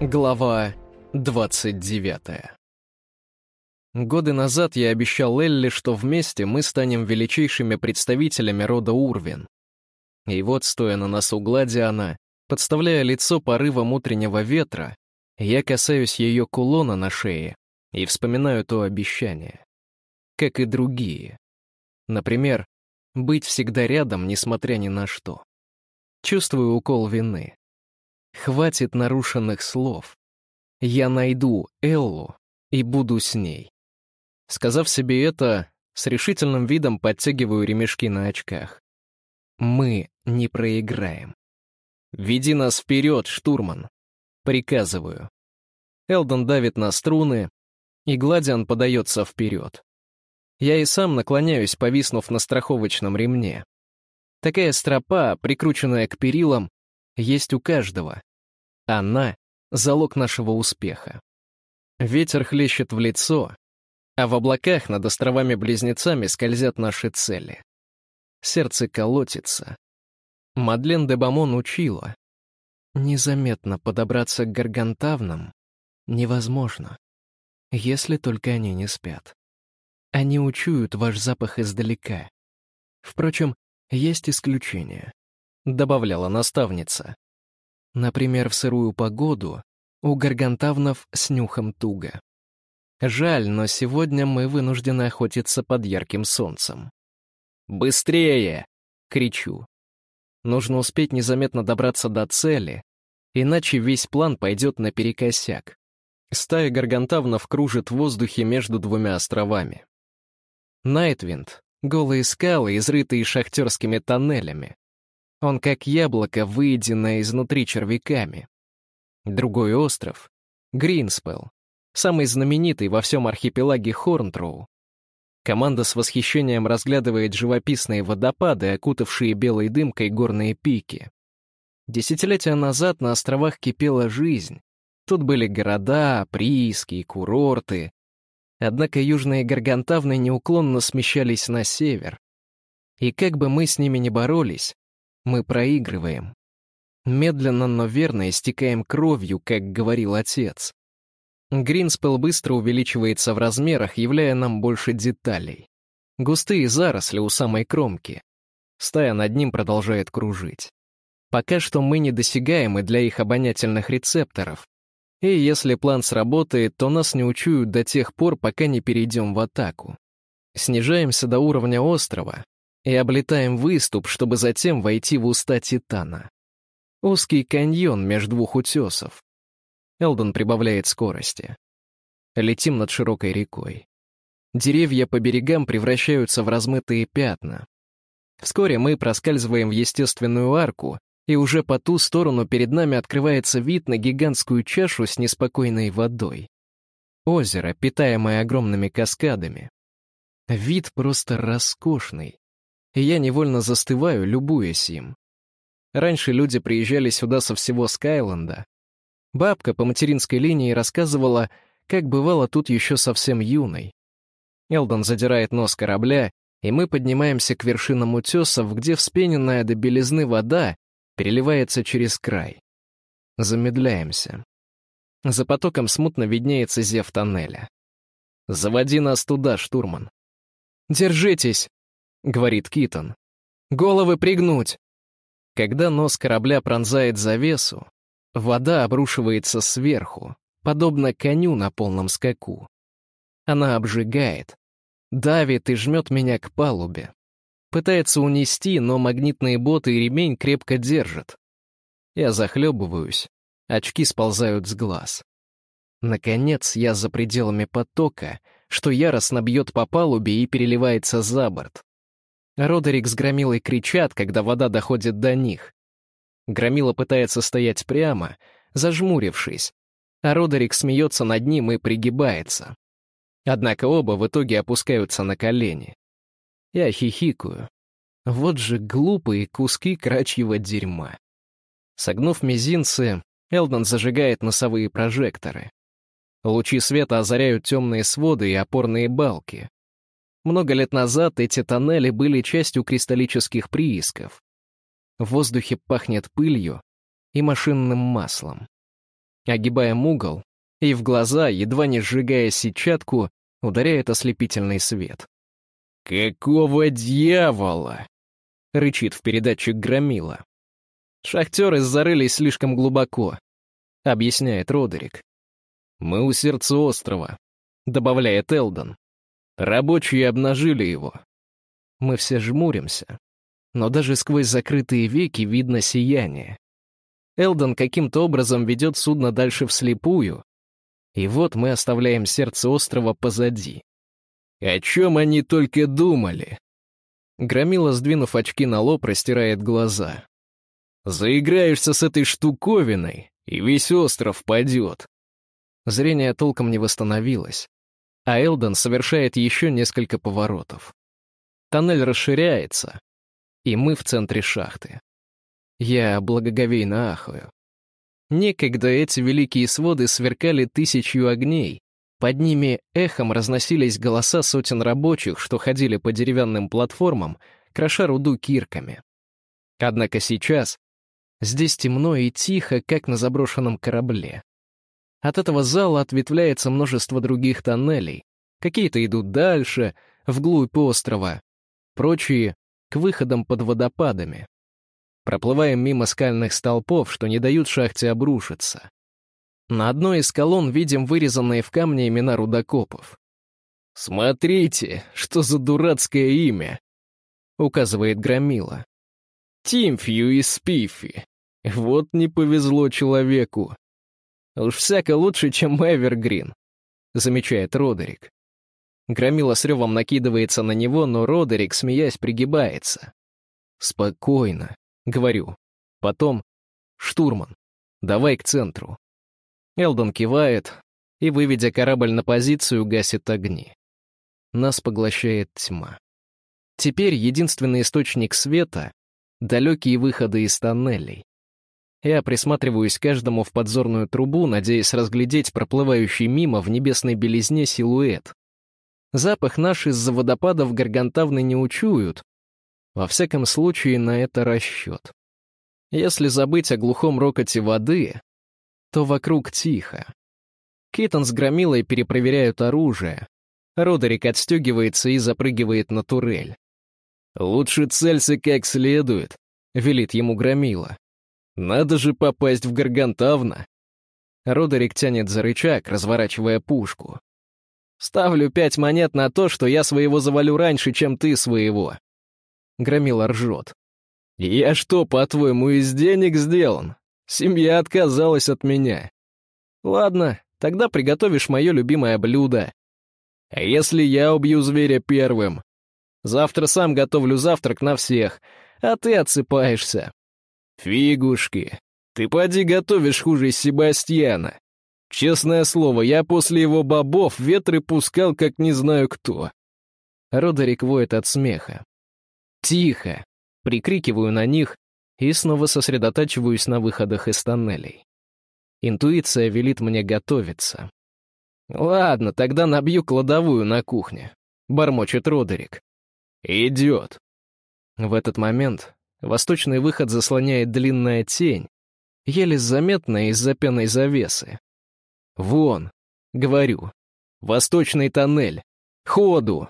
Глава 29 Годы назад я обещал Элли, что вместе мы станем величайшими представителями рода Урвин. И вот, стоя на носу Гладиана, подставляя лицо порывом утреннего ветра, я касаюсь ее кулона на шее и вспоминаю то обещание. Как и другие. Например, быть всегда рядом, несмотря ни на что. Чувствую укол вины. Хватит нарушенных слов. Я найду Эллу и буду с ней. Сказав себе это, с решительным видом подтягиваю ремешки на очках. Мы не проиграем. «Веди нас вперед, штурман!» Приказываю. Элдон давит на струны, и Гладиан подается вперед. Я и сам наклоняюсь, повиснув на страховочном ремне. Такая стропа, прикрученная к перилам, есть у каждого. Она — залог нашего успеха. Ветер хлещет в лицо, а в облаках над островами-близнецами скользят наши цели. Сердце колотится. Мадлен де Бамон учила. Незаметно подобраться к гаргантавнам невозможно, если только они не спят. Они учуют ваш запах издалека. Впрочем, есть исключения, добавляла наставница. Например, в сырую погоду у гаргантавнов с нюхом туго. Жаль, но сегодня мы вынуждены охотиться под ярким солнцем. «Быстрее!» — кричу. Нужно успеть незаметно добраться до цели, иначе весь план пойдет наперекосяк. Стая гаргантавнов кружит в воздухе между двумя островами. Найтвинд — голые скалы, изрытые шахтерскими тоннелями. Он как яблоко, выеденное изнутри червяками. Другой остров — Гринспелл, самый знаменитый во всем архипелаге Хорнтроу. Команда с восхищением разглядывает живописные водопады, окутавшие белой дымкой горные пики. Десятилетия назад на островах кипела жизнь. Тут были города, прииски курорты. Однако южные гаргантавны неуклонно смещались на север. И как бы мы с ними ни боролись, мы проигрываем. Медленно, но верно истекаем кровью, как говорил отец. Гринспелл быстро увеличивается в размерах, являя нам больше деталей. Густые заросли у самой кромки. Стая над ним продолжает кружить. Пока что мы недосягаемы для их обонятельных рецепторов. И если план сработает, то нас не учуют до тех пор, пока не перейдем в атаку. Снижаемся до уровня острова, и облетаем выступ, чтобы затем войти в уста Титана. Узкий каньон между двух утесов. Элдон прибавляет скорости. Летим над широкой рекой. Деревья по берегам превращаются в размытые пятна. Вскоре мы проскальзываем в естественную арку, и уже по ту сторону перед нами открывается вид на гигантскую чашу с неспокойной водой. Озеро, питаемое огромными каскадами. Вид просто роскошный и я невольно застываю, любуясь им. Раньше люди приезжали сюда со всего Скайленда. Бабка по материнской линии рассказывала, как бывало тут еще совсем юной. Элдон задирает нос корабля, и мы поднимаемся к вершинам утесов, где вспененная до белизны вода переливается через край. Замедляемся. За потоком смутно виднеется зев тоннеля. «Заводи нас туда, штурман». «Держитесь!» — говорит Китон. «Головы пригнуть!» Когда нос корабля пронзает завесу, вода обрушивается сверху, подобно коню на полном скаку. Она обжигает, давит и жмет меня к палубе. Пытается унести, но магнитные боты и ремень крепко держат. Я захлебываюсь, очки сползают с глаз. Наконец я за пределами потока, что яростно бьет по палубе и переливается за борт. Родерик с Громилой кричат, когда вода доходит до них. Громила пытается стоять прямо, зажмурившись, а Родерик смеется над ним и пригибается. Однако оба в итоге опускаются на колени. Я хихикаю. Вот же глупые куски крачьего дерьма. Согнув мизинцы, Элдон зажигает носовые прожекторы. Лучи света озаряют темные своды и опорные балки. Много лет назад эти тоннели были частью кристаллических приисков. В воздухе пахнет пылью и машинным маслом. Огибаем угол, и в глаза, едва не сжигая сетчатку, ударяет ослепительный свет. «Какого дьявола?» — рычит в передатчик Громила. «Шахтеры зарылись слишком глубоко», — объясняет Родерик. «Мы у сердца острова», — добавляет Элдон. «Рабочие обнажили его». Мы все жмуримся, но даже сквозь закрытые веки видно сияние. Элдон каким-то образом ведет судно дальше вслепую, и вот мы оставляем сердце острова позади. О чем они только думали? Громила, сдвинув очки на лоб, растирает глаза. Заиграешься с этой штуковиной, и весь остров падет. Зрение толком не восстановилось, а Элден совершает еще несколько поворотов. Тоннель расширяется, и мы в центре шахты. Я благоговейно ахаю. Некогда эти великие своды сверкали тысячью огней, под ними эхом разносились голоса сотен рабочих, что ходили по деревянным платформам, кроша руду кирками. Однако сейчас здесь темно и тихо, как на заброшенном корабле. От этого зала ответвляется множество других тоннелей. Какие-то идут дальше, вглубь острова. Прочие — к выходам под водопадами. Проплываем мимо скальных столпов, что не дают шахте обрушиться. На одной из колонн видим вырезанные в камне имена рудокопов. «Смотрите, что за дурацкое имя!» — указывает Громила. «Тимфью и Спифи. Вот не повезло человеку. Уж всяко лучше, чем Эвергрин», — замечает Родерик. Громила с ревом накидывается на него, но Родерик, смеясь, пригибается. «Спокойно», — говорю. Потом «Штурман, давай к центру». Элдон кивает и, выведя корабль на позицию, гасит огни. Нас поглощает тьма. Теперь единственный источник света — далекие выходы из тоннелей. Я присматриваюсь каждому в подзорную трубу, надеясь разглядеть проплывающий мимо в небесной белизне силуэт. Запах наш из-за водопадов гаргантавны не учуют. Во всяком случае, на это расчет. Если забыть о глухом рокоте воды, то вокруг тихо. Кейтон с Громилой перепроверяют оружие. Родерик отстегивается и запрыгивает на турель. «Лучше целься как следует», — велит ему Громила. Надо же попасть в Гаргантавна. Родерик тянет за рычаг, разворачивая пушку. Ставлю пять монет на то, что я своего завалю раньше, чем ты своего. Громила ржет. Я что, по-твоему, из денег сделан? Семья отказалась от меня. Ладно, тогда приготовишь мое любимое блюдо. А если я убью зверя первым? Завтра сам готовлю завтрак на всех, а ты отсыпаешься. «Фигушки, ты поди готовишь хуже Себастьяна. Честное слово, я после его бобов ветры пускал, как не знаю кто». Родерик воет от смеха. «Тихо!» Прикрикиваю на них и снова сосредотачиваюсь на выходах из тоннелей. Интуиция велит мне готовиться. «Ладно, тогда набью кладовую на кухне», — бормочет Родерик. «Идет». В этот момент Восточный выход заслоняет длинная тень, еле заметная из-за пенной завесы. «Вон!» — говорю. «Восточный тоннель! Ходу!»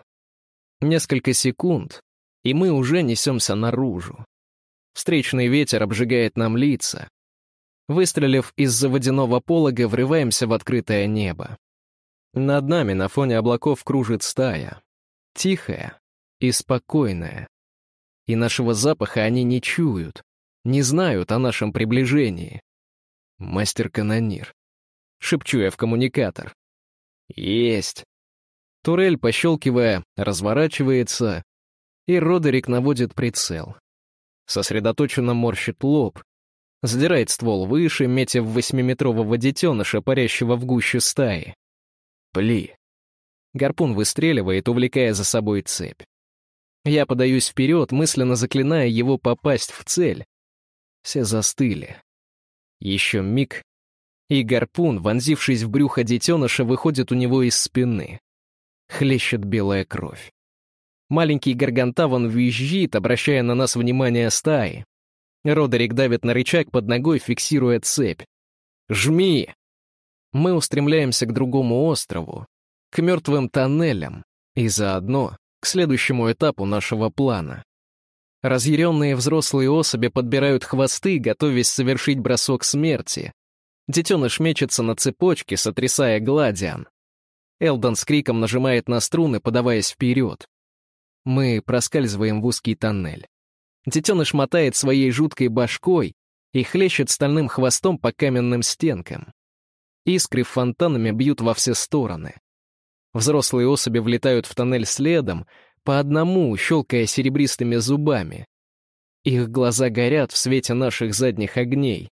Несколько секунд, и мы уже несемся наружу. Встречный ветер обжигает нам лица. Выстрелив из-за водяного полога, врываемся в открытое небо. Над нами на фоне облаков кружит стая. Тихая и спокойная и нашего запаха они не чуют, не знают о нашем приближении. Мастер-канонир. Шепчу я в коммуникатор. Есть. Турель, пощелкивая, разворачивается, и Родерик наводит прицел. Сосредоточенно морщит лоб, задирает ствол выше, метя в восьмиметрового детеныша, парящего в гуще стаи. Пли. Гарпун выстреливает, увлекая за собой цепь. Я подаюсь вперед, мысленно заклиная его попасть в цель. Все застыли. Еще миг, и гарпун, вонзившись в брюхо детеныша, выходит у него из спины. Хлещет белая кровь. Маленький гаргантаван визжит, обращая на нас внимание стаи. Родерик давит на рычаг под ногой, фиксируя цепь. «Жми!» Мы устремляемся к другому острову, к мертвым тоннелям и заодно к следующему этапу нашего плана. Разъяренные взрослые особи подбирают хвосты, готовясь совершить бросок смерти. Детеныш мечется на цепочке, сотрясая гладиан. Элдон с криком нажимает на струны, подаваясь вперед. Мы проскальзываем в узкий тоннель. Детеныш мотает своей жуткой башкой и хлещет стальным хвостом по каменным стенкам. Искры фонтанами бьют во все стороны. Взрослые особи влетают в тоннель следом, по одному, щелкая серебристыми зубами. Их глаза горят в свете наших задних огней.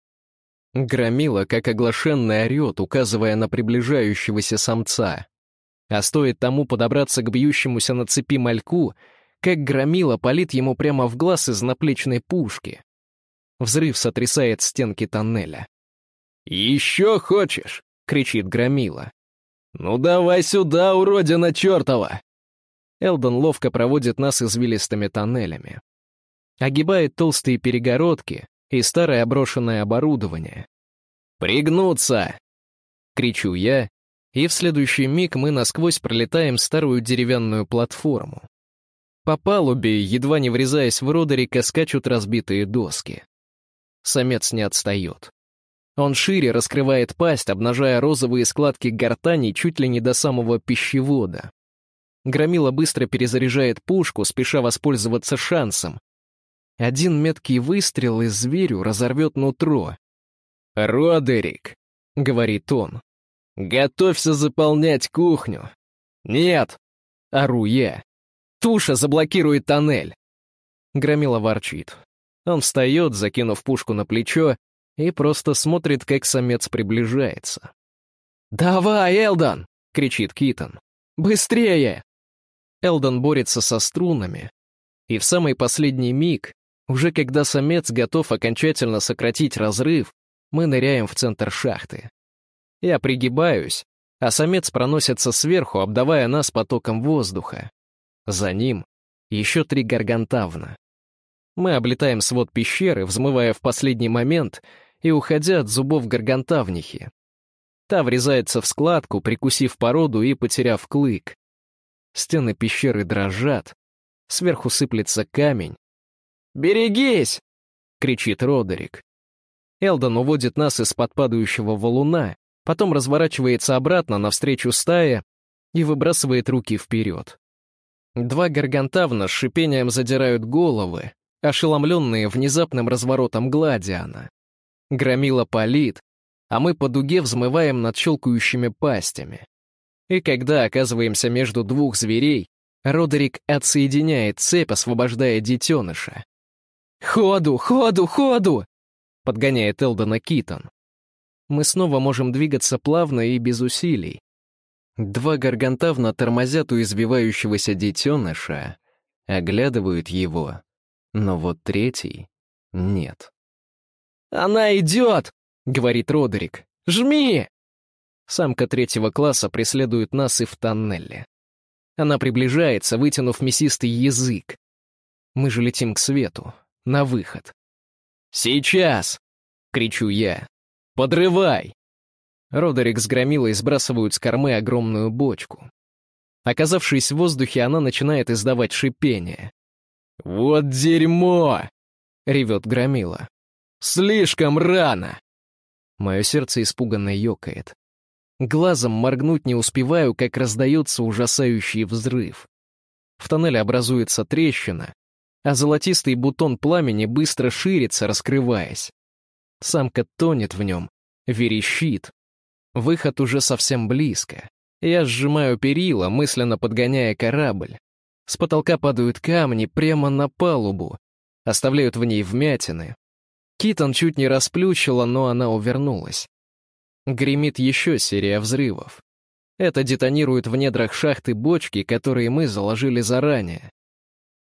Громила, как оглашенный, орет, указывая на приближающегося самца. А стоит тому подобраться к бьющемуся на цепи мальку, как громила палит ему прямо в глаз из наплечной пушки. Взрыв сотрясает стенки тоннеля. «Еще хочешь?» — кричит громила. «Ну давай сюда, уродина чертова!» Элдон ловко проводит нас извилистыми тоннелями. Огибает толстые перегородки и старое оброшенное оборудование. «Пригнуться!» — кричу я, и в следующий миг мы насквозь пролетаем старую деревянную платформу. По палубе, едва не врезаясь в Родерика, скачут разбитые доски. Самец не отстает. Он шире раскрывает пасть, обнажая розовые складки гортани чуть ли не до самого пищевода. Громила быстро перезаряжает пушку, спеша воспользоваться шансом. Один меткий выстрел из зверю разорвет нутро. «Родерик», — говорит он, Готовься заполнять кухню. Нет, ору я. Туша заблокирует тоннель. Громила ворчит. Он встает, закинув пушку на плечо, и просто смотрит, как самец приближается. «Давай, Элдон!» — кричит Китон. «Быстрее!» Элдон борется со струнами, и в самый последний миг, уже когда самец готов окончательно сократить разрыв, мы ныряем в центр шахты. Я пригибаюсь, а самец проносится сверху, обдавая нас потоком воздуха. За ним еще три гаргантавна. Мы облетаем свод пещеры, взмывая в последний момент и уходя от зубов гаргантавнихи. Та врезается в складку, прикусив породу и потеряв клык. Стены пещеры дрожат, сверху сыплется камень. «Берегись!» — кричит Родерик. Элдон уводит нас из-под падающего валуна, потом разворачивается обратно навстречу стае и выбрасывает руки вперед. Два гаргантавна с шипением задирают головы, ошеломленные внезапным разворотом гладиана. Громила палит, а мы по дуге взмываем над щелкающими пастями. И когда оказываемся между двух зверей, Родерик отсоединяет цепь, освобождая детеныша. «Ходу, ходу, ходу!» — подгоняет Элдона Китон мы снова можем двигаться плавно и без усилий. Два гаргантавна тормозят у извивающегося детеныша, оглядывают его, но вот третий — нет. «Она идет!» — говорит Родерик. «Жми!» Самка третьего класса преследует нас и в тоннеле. Она приближается, вытянув мясистый язык. Мы же летим к свету, на выход. «Сейчас!» — кричу я. «Подрывай!» Родерик с Громилой сбрасывают с кормы огромную бочку. Оказавшись в воздухе, она начинает издавать шипение. «Вот дерьмо!» — ревет Громила. «Слишком рано!» Мое сердце испуганно ёкает. Глазом моргнуть не успеваю, как раздается ужасающий взрыв. В тоннеле образуется трещина, а золотистый бутон пламени быстро ширится, раскрываясь. Самка тонет в нем, верещит. Выход уже совсем близко. Я сжимаю перила, мысленно подгоняя корабль. С потолка падают камни прямо на палубу, оставляют в ней вмятины. Китон чуть не расплющила, но она увернулась. Гремит еще серия взрывов. Это детонирует в недрах шахты бочки, которые мы заложили заранее.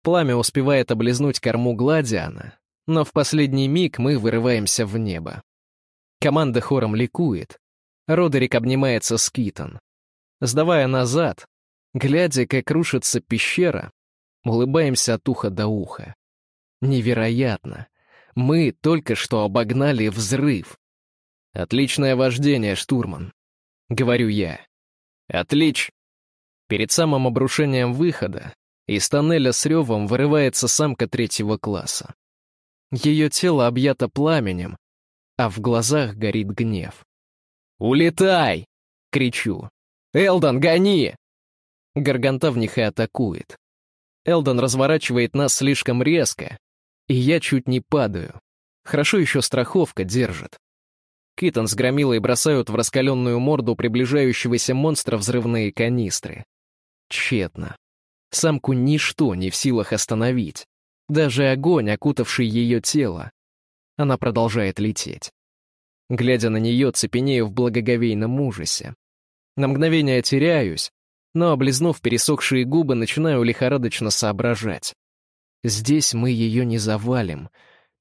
Пламя успевает облизнуть корму Гладиана, но в последний миг мы вырываемся в небо. Команда хором ликует. Родерик обнимается с Китон. Сдавая назад, глядя, как рушится пещера, улыбаемся от уха до уха. Невероятно. Мы только что обогнали взрыв. Отличное вождение, штурман. Говорю я. Отлич. Перед самым обрушением выхода из тоннеля с ревом вырывается самка третьего класса. Ее тело объято пламенем, а в глазах горит гнев. «Улетай!» — кричу. «Элдон, гони!» Гарганта в них и атакует. Элдон разворачивает нас слишком резко, и я чуть не падаю. Хорошо еще страховка держит. Китон с громилой бросают в раскаленную морду приближающегося монстра взрывные канистры. Тщетно. Самку ничто не в силах остановить. Даже огонь, окутавший ее тело. Она продолжает лететь. Глядя на нее, цепенею в благоговейном ужасе. На мгновение теряюсь, но, облизнув пересохшие губы, начинаю лихорадочно соображать. Здесь мы ее не завалим,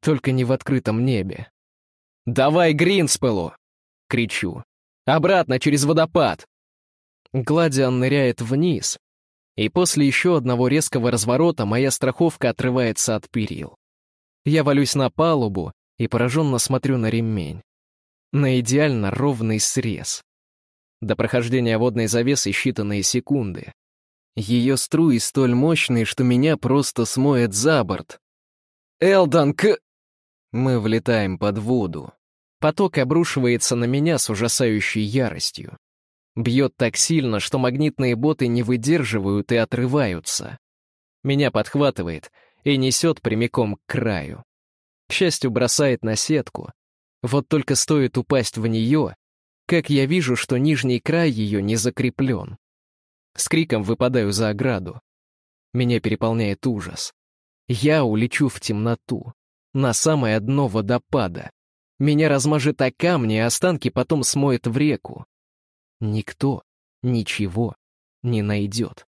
только не в открытом небе. «Давай Гринспелу!» — кричу. «Обратно через водопад!» Гладиан ныряет вниз, и после еще одного резкого разворота моя страховка отрывается от перил. Я валюсь на палубу и пораженно смотрю на ремень. На идеально ровный срез. До прохождения водной завесы считанные секунды. Ее струи столь мощные, что меня просто смоет за борт. «Элдон, к...» Мы влетаем под воду. Поток обрушивается на меня с ужасающей яростью. Бьет так сильно, что магнитные боты не выдерживают и отрываются. Меня подхватывает и несет прямиком к краю. К счастью, бросает на сетку. Вот только стоит упасть в нее, как я вижу, что нижний край ее не закреплен. С криком выпадаю за ограду. Меня переполняет ужас. Я улечу в темноту, на самое дно водопада. Меня размажет о камни, а останки потом смоет в реку. Никто ничего не найдет.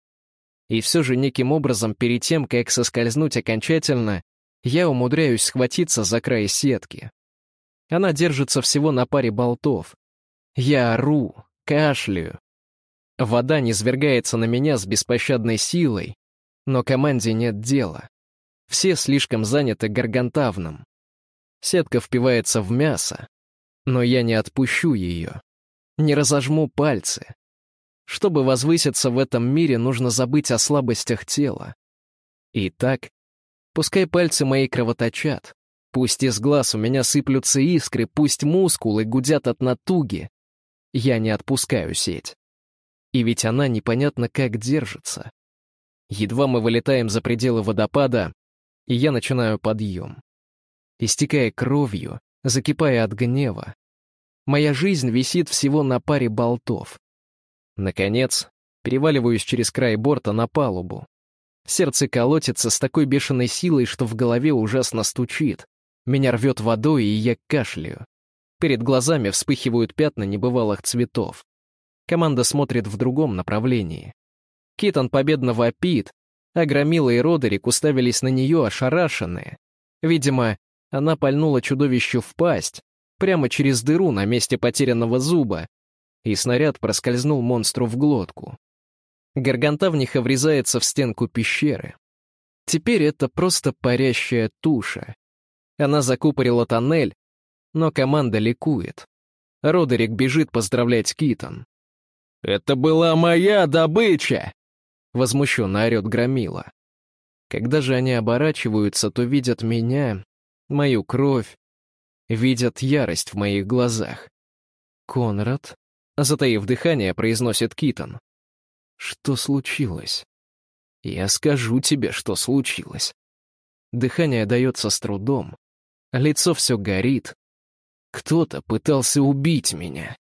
И все же неким образом перед тем, как соскользнуть окончательно, я умудряюсь схватиться за край сетки. Она держится всего на паре болтов, я ору, кашляю. Вода низвергается на меня с беспощадной силой, но команде нет дела. Все слишком заняты гаргантавным. Сетка впивается в мясо, но я не отпущу ее. Не разожму пальцы. Чтобы возвыситься в этом мире, нужно забыть о слабостях тела. Итак, пускай пальцы мои кровоточат, пусть из глаз у меня сыплются искры, пусть мускулы гудят от натуги, я не отпускаю сеть. И ведь она непонятно как держится. Едва мы вылетаем за пределы водопада, и я начинаю подъем. Истекая кровью, закипая от гнева. Моя жизнь висит всего на паре болтов. Наконец, переваливаюсь через край борта на палубу. Сердце колотится с такой бешеной силой, что в голове ужасно стучит. Меня рвет водой, и я кашляю. Перед глазами вспыхивают пятна небывалых цветов. Команда смотрит в другом направлении. Китон победно вопит, а Громила и Родерик уставились на нее ошарашенные. Видимо, она пальнула чудовищу в пасть, прямо через дыру на месте потерянного зуба, и снаряд проскользнул монстру в глотку. Гаргантавниха врезается в стенку пещеры. Теперь это просто парящая туша. Она закупорила тоннель, но команда ликует. Родерик бежит поздравлять Китон. «Это была моя добыча!» — возмущенно орет Громила. Когда же они оборачиваются, то видят меня, мою кровь, видят ярость в моих глазах. «Конрад?» — затаив дыхание, произносит Китон. «Что случилось?» «Я скажу тебе, что случилось». Дыхание дается с трудом. Лицо все горит, кто-то пытался убить меня.